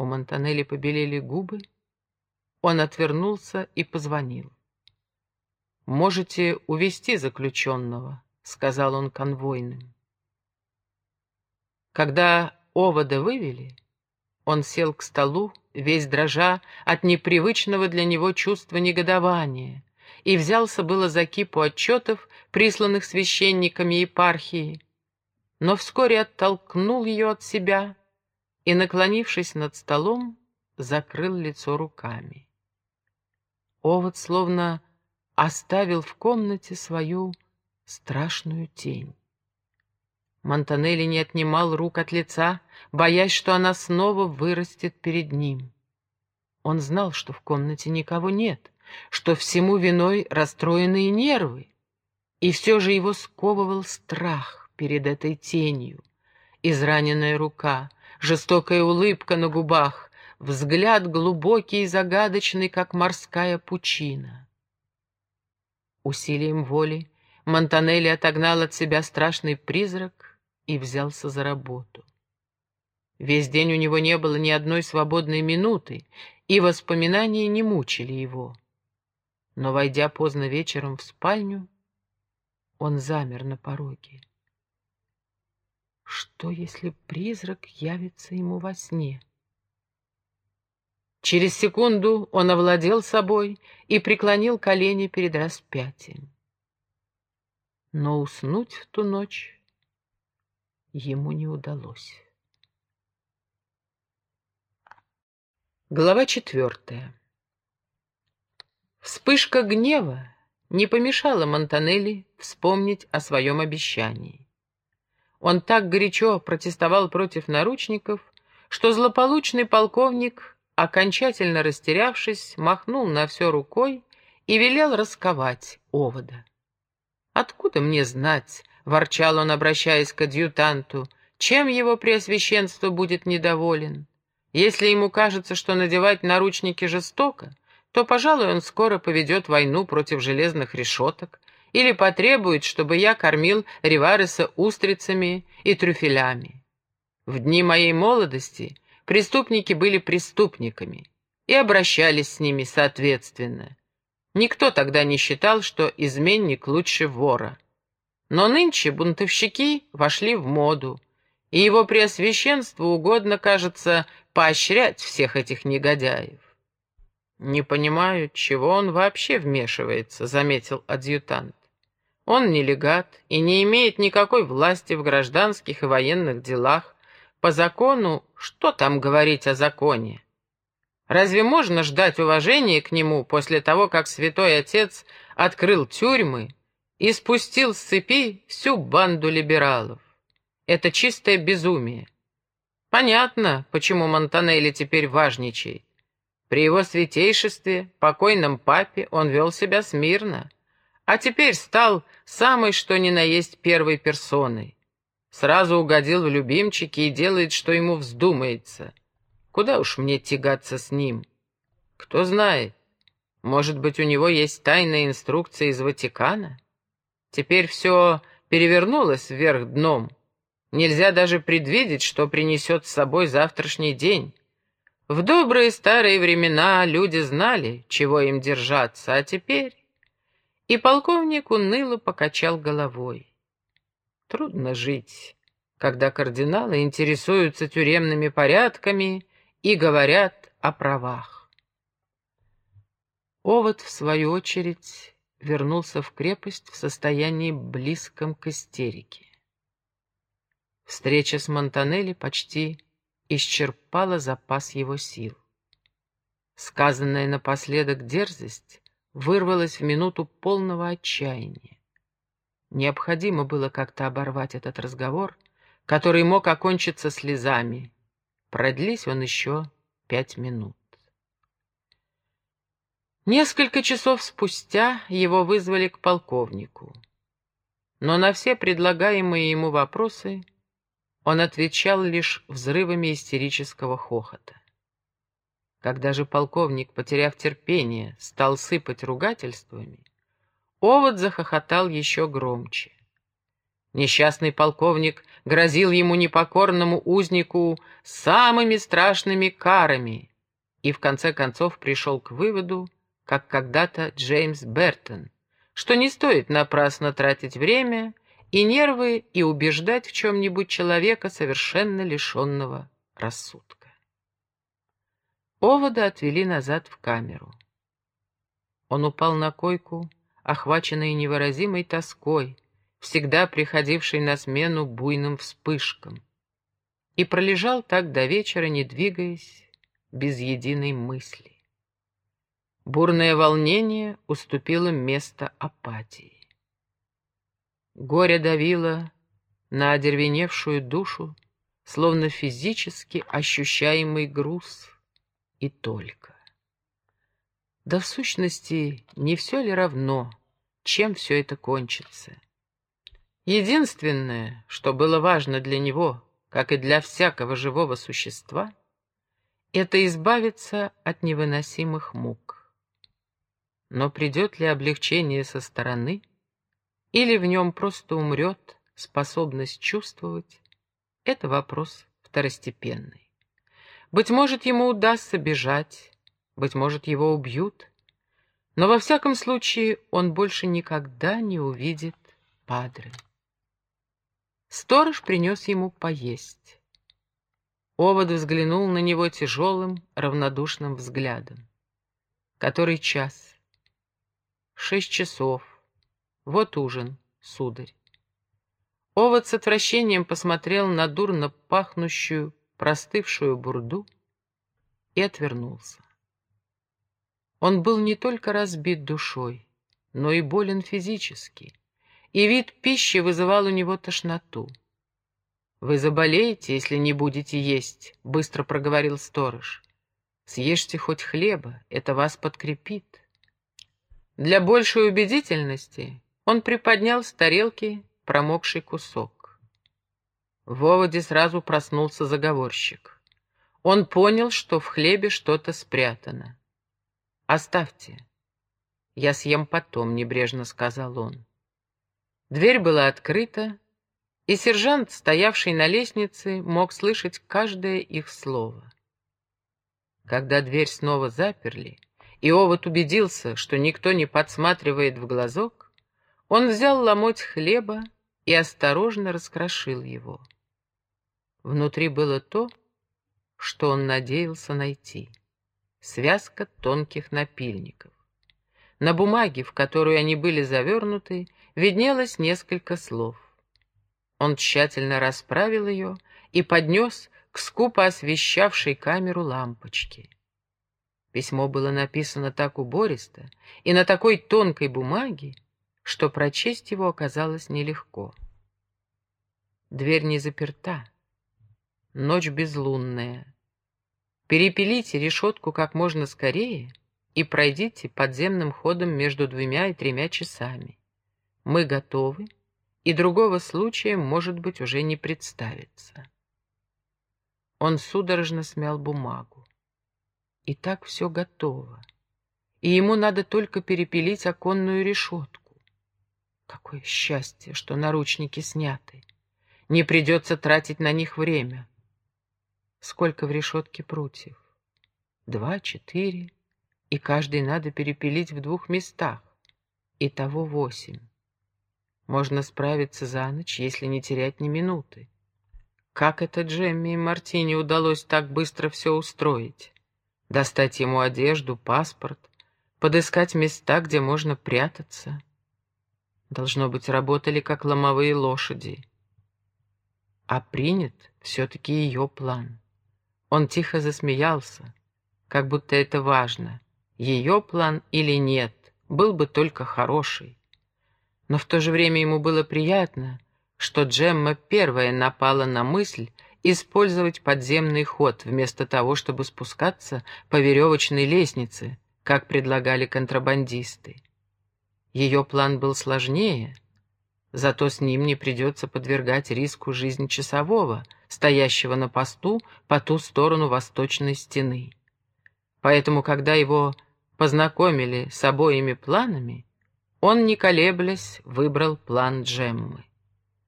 У Монтанелли побелели губы. Он отвернулся и позвонил. «Можете увести заключенного», — сказал он конвойным. Когда овода вывели, он сел к столу, весь дрожа от непривычного для него чувства негодования, и взялся было за кипу отчетов, присланных священниками епархии, но вскоре оттолкнул ее от себя и, наклонившись над столом, закрыл лицо руками. Овод словно оставил в комнате свою страшную тень. Монтанелли не отнимал рук от лица, боясь, что она снова вырастет перед ним. Он знал, что в комнате никого нет, что всему виной расстроенные нервы, и все же его сковывал страх перед этой тенью. Израненная рука, жестокая улыбка на губах, взгляд глубокий и загадочный, как морская пучина. Усилием воли Монтанелли отогнал от себя страшный призрак и взялся за работу. Весь день у него не было ни одной свободной минуты, и воспоминания не мучили его. Но, войдя поздно вечером в спальню, он замер на пороге. Что, если призрак явится ему во сне? Через секунду он овладел собой и преклонил колени перед распятием. Но уснуть в ту ночь ему не удалось. Глава четвертая. Вспышка гнева не помешала Монтанелли вспомнить о своем обещании. Он так горячо протестовал против наручников, что злополучный полковник, окончательно растерявшись, махнул на все рукой и велел расковать овода. «Откуда мне знать, — ворчал он, обращаясь к адъютанту, — чем его преосвященство будет недоволен? Если ему кажется, что надевать наручники жестоко, то, пожалуй, он скоро поведет войну против железных решеток или потребует, чтобы я кормил Ривареса устрицами и трюфелями. В дни моей молодости преступники были преступниками и обращались с ними соответственно. Никто тогда не считал, что изменник лучше вора. Но нынче бунтовщики вошли в моду, и его преосвященству угодно, кажется, поощрять всех этих негодяев. «Не понимаю, чего он вообще вмешивается», — заметил адъютант. «Он не легат и не имеет никакой власти в гражданских и военных делах. По закону, что там говорить о законе? Разве можно ждать уважения к нему после того, как святой отец открыл тюрьмы и спустил с цепи всю банду либералов. Это чистое безумие. Понятно, почему Монтанелли теперь важничает. При его святейшестве, покойном папе, он вел себя смирно, а теперь стал самой что ни на есть первой персоной. Сразу угодил в любимчики и делает, что ему вздумается. Куда уж мне тягаться с ним? Кто знает, может быть, у него есть тайная инструкция из Ватикана? Теперь все перевернулось вверх дном. Нельзя даже предвидеть, что принесет с собой завтрашний день. В добрые старые времена люди знали, чего им держаться, а теперь... И полковник уныло покачал головой. Трудно жить, когда кардиналы интересуются тюремными порядками и говорят о правах. Овод, в свою очередь, вернулся в крепость в состоянии близком к истерике. Встреча с Монтанелли почти исчерпала запас его сил. Сказанная напоследок дерзость вырвалась в минуту полного отчаяния. Необходимо было как-то оборвать этот разговор, который мог окончиться слезами. Продлись он еще пять минут. Несколько часов спустя его вызвали к полковнику. Но на все предлагаемые ему вопросы он отвечал лишь взрывами истерического хохота. Когда же полковник, потеряв терпение, стал сыпать ругательствами, овод захохотал еще громче. Несчастный полковник грозил ему непокорному узнику самыми страшными карами и в конце концов пришел к выводу, как когда-то Джеймс Бертон, что не стоит напрасно тратить время и нервы и убеждать в чем-нибудь человека, совершенно лишенного рассудка. Овода отвели назад в камеру. Он упал на койку, охваченный невыразимой тоской, всегда приходившей на смену буйным вспышкам, и пролежал так до вечера, не двигаясь, без единой мысли. Бурное волнение уступило место апатии. Горе давило на одервеневшую душу, словно физически ощущаемый груз, и только. Да в сущности, не все ли равно, чем все это кончится? Единственное, что было важно для него, как и для всякого живого существа, это избавиться от невыносимых мук. Но придет ли облегчение со стороны, или в нем просто умрет способность чувствовать, это вопрос второстепенный. Быть может, ему удастся бежать, быть может, его убьют, но во всяком случае он больше никогда не увидит Падре. Сторож принес ему поесть. Овод взглянул на него тяжелым, равнодушным взглядом. Который час? Шесть часов. Вот ужин, сударь. Овод с отвращением посмотрел на дурно пахнущую, простывшую бурду и отвернулся. Он был не только разбит душой, но и болен физически и вид пищи вызывал у него тошноту. «Вы заболеете, если не будете есть», — быстро проговорил сторож. «Съешьте хоть хлеба, это вас подкрепит». Для большей убедительности он приподнял с тарелки промокший кусок. В оводе сразу проснулся заговорщик. Он понял, что в хлебе что-то спрятано. «Оставьте. Я съем потом», — небрежно сказал он. Дверь была открыта, и сержант, стоявший на лестнице, мог слышать каждое их слово. Когда дверь снова заперли, и Овод убедился, что никто не подсматривает в глазок, он взял ломоть хлеба и осторожно раскрошил его. Внутри было то, что он надеялся найти — связка тонких напильников. На бумаге, в которую они были завернуты, виднелось несколько слов. Он тщательно расправил ее и поднес к скупо освещавшей камеру лампочки. Письмо было написано так убористо и на такой тонкой бумаге, что прочесть его оказалось нелегко. Дверь не заперта. Ночь безлунная. Перепилите решетку как можно скорее и пройдите подземным ходом между двумя и тремя часами. Мы готовы, и другого случая, может быть, уже не представится. Он судорожно смял бумагу. И так все готово. И ему надо только перепилить оконную решетку. Какое счастье, что наручники сняты. Не придется тратить на них время. Сколько в решетке прутьев? Два, четыре. И каждый надо перепилить в двух местах. Итого восемь. Можно справиться за ночь, если не терять ни минуты. Как это Джемми и Мартине удалось так быстро все устроить? Достать ему одежду, паспорт, подыскать места, где можно прятаться. Должно быть, работали как ломовые лошади. А принят все-таки ее план. Он тихо засмеялся, как будто это важно. Ее план или нет, был бы только хороший. Но в то же время ему было приятно, что Джемма первая напала на мысль использовать подземный ход, вместо того, чтобы спускаться по веревочной лестнице, как предлагали контрабандисты. Ее план был сложнее, зато с ним не придется подвергать риску жизнь часового, стоящего на посту по ту сторону восточной стены. Поэтому, когда его познакомили с обоими планами, он, не колеблясь, выбрал план Джеммы.